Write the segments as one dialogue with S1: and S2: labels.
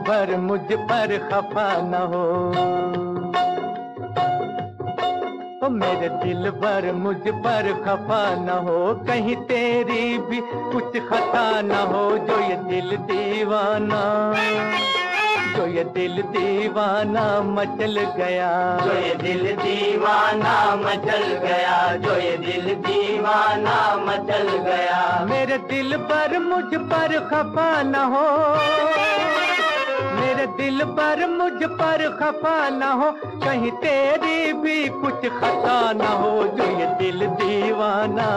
S1: भर मुझ पर खफा न हो। ओ मेरे दिल भर मुझ पर खफा न हो कहीं तेरी भी कुछ खता न हो जो ये दिल दीवाना जो ये दिल दीवाना मचल गया।
S2: जो ये दिल दीवाना मचल गया जो ये दिल दीवाना मचल गया।
S1: मेरे दिल पर मुझ पर खफा न हो। मेरे दिल पर मुझ पर खफा न हो। कहीं तेरी भी कुछ खता न हो। जो ये दिल दीवाना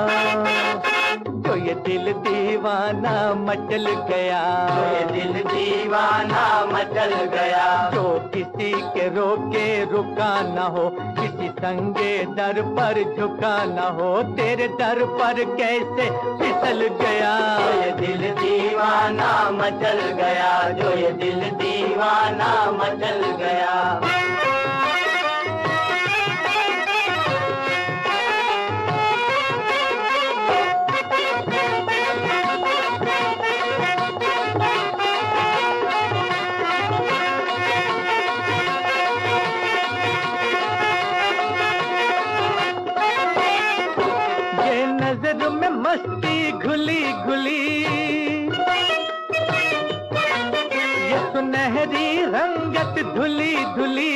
S1: जो ये दिल दीवाना मचल गया।
S2: जो ये दिल दीवाना मचल गया।
S1: जो किसी के रोके रुका न हो। किसी संगे दर पर झुका न हो। तेरे दर पर कैसे फिसल गया।
S2: जो ये दिल दीवाना मचल गया जो ये दिल दीवाना मचल गया।
S1: सुनहरी रंगत धुली धुली।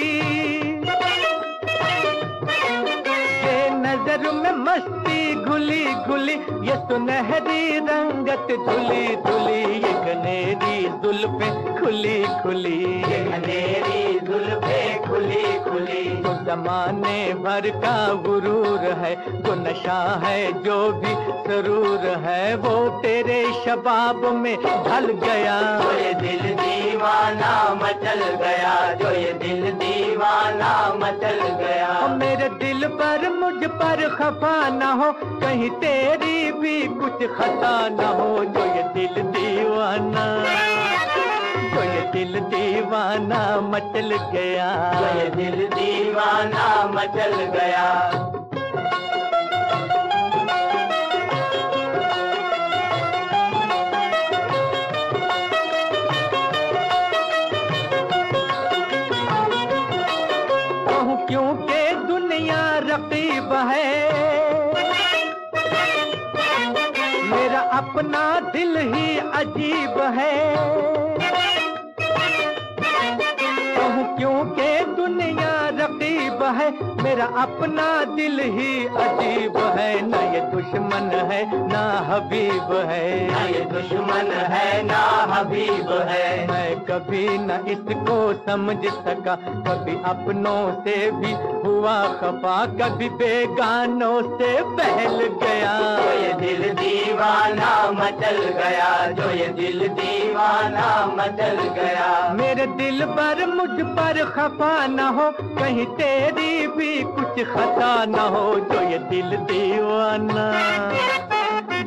S1: नज़र में मस्ती घुली घुली ये सुनहरी रंगत धुली धुली ये गनेरी जुल्फे खुली खुली।
S2: ये अंधेरी जुल्फे खुली खुली।
S1: तो जमाने भर का गुरूर है जो नशा है जो भी सरूर है वो तेरे शबाब में ढल गया।
S2: जो ये दिल दीवाना मचल गया जो ये दिल दीवाना मचल गया।
S1: दिल पर, मुझ पर खफा न हो। कहीं तेरी भी कुछ खता न हो। जो ये दिल दीवाना, जो ये दिल दीवाना मचल गया।
S2: जो ये दिल दीवाना मचल गया।
S1: मेरा अपना दिल ही अजीब है। कहूँ क्यों के दुनिया रकीब है मेरा अपना दिल ही अजीब है। ना ये दुश्मन है ना हबीब है।
S2: ना ये दुश्मन है ना हबीब है।
S1: मैं कभी न इसको समझ सका कभी अपनों से भी हुआ खफा कभी बेगानों से बहल गया।
S2: जो ये दिल दीवाना मचल गया जो ये दिल दीवाना मचल गया।
S1: मेरे दिल पर मुझ पर खफा न हो कहीं तेरी भी कुछ खता न हो, जो ये दिल दीवाना।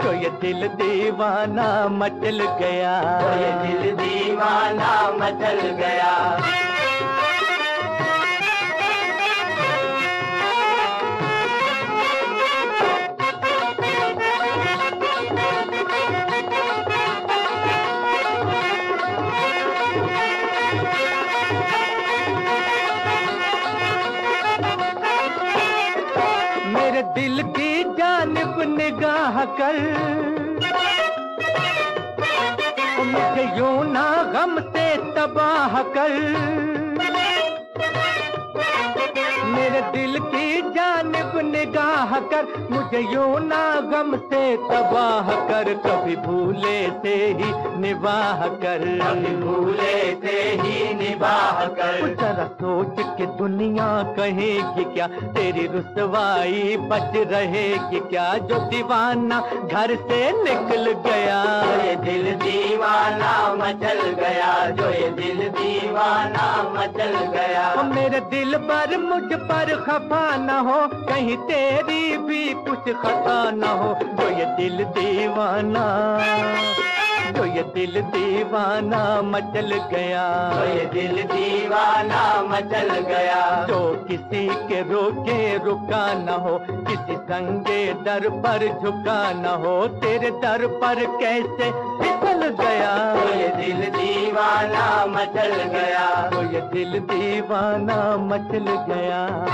S1: जो ये दिल दीवाना, मचल गया।
S2: ये दिल दीवाना, मचल गया।
S1: निगाह कर। मुझे यूँ ना गम से तबाह कर। मेरे दिल की जानब निगाह कर मुझे यूँ ना गम से तबाह कर। कभी भूले से ही निवाह कर।
S2: कभी भूले से ही निभाह कर।
S1: जरा सोच के दुनिया कहेगी क्या? तेरी रुसवाई बच रहेगी क्या? जो दीवाना घर से निकल गया।
S2: दिल दीवाना मचल गया जो ये दिल दीवाना मचल गया।
S1: मेरे दिल पर मुझ पर खफा न हो कहीं तेरी भी कुछ खता न हो। जो ये दिल दीवाना जो ये दिल दीवाना मचल गया।
S2: जो ये दिल दीवाना मचल गया।
S1: जो किसी के रोके रुका न हो किसी संगे दर पर झुका न हो तेरे दर पर कैसे गया।
S2: तो ये दिल दीवाना मचल गया।
S1: तो ये दिल दीवाना मचल गया।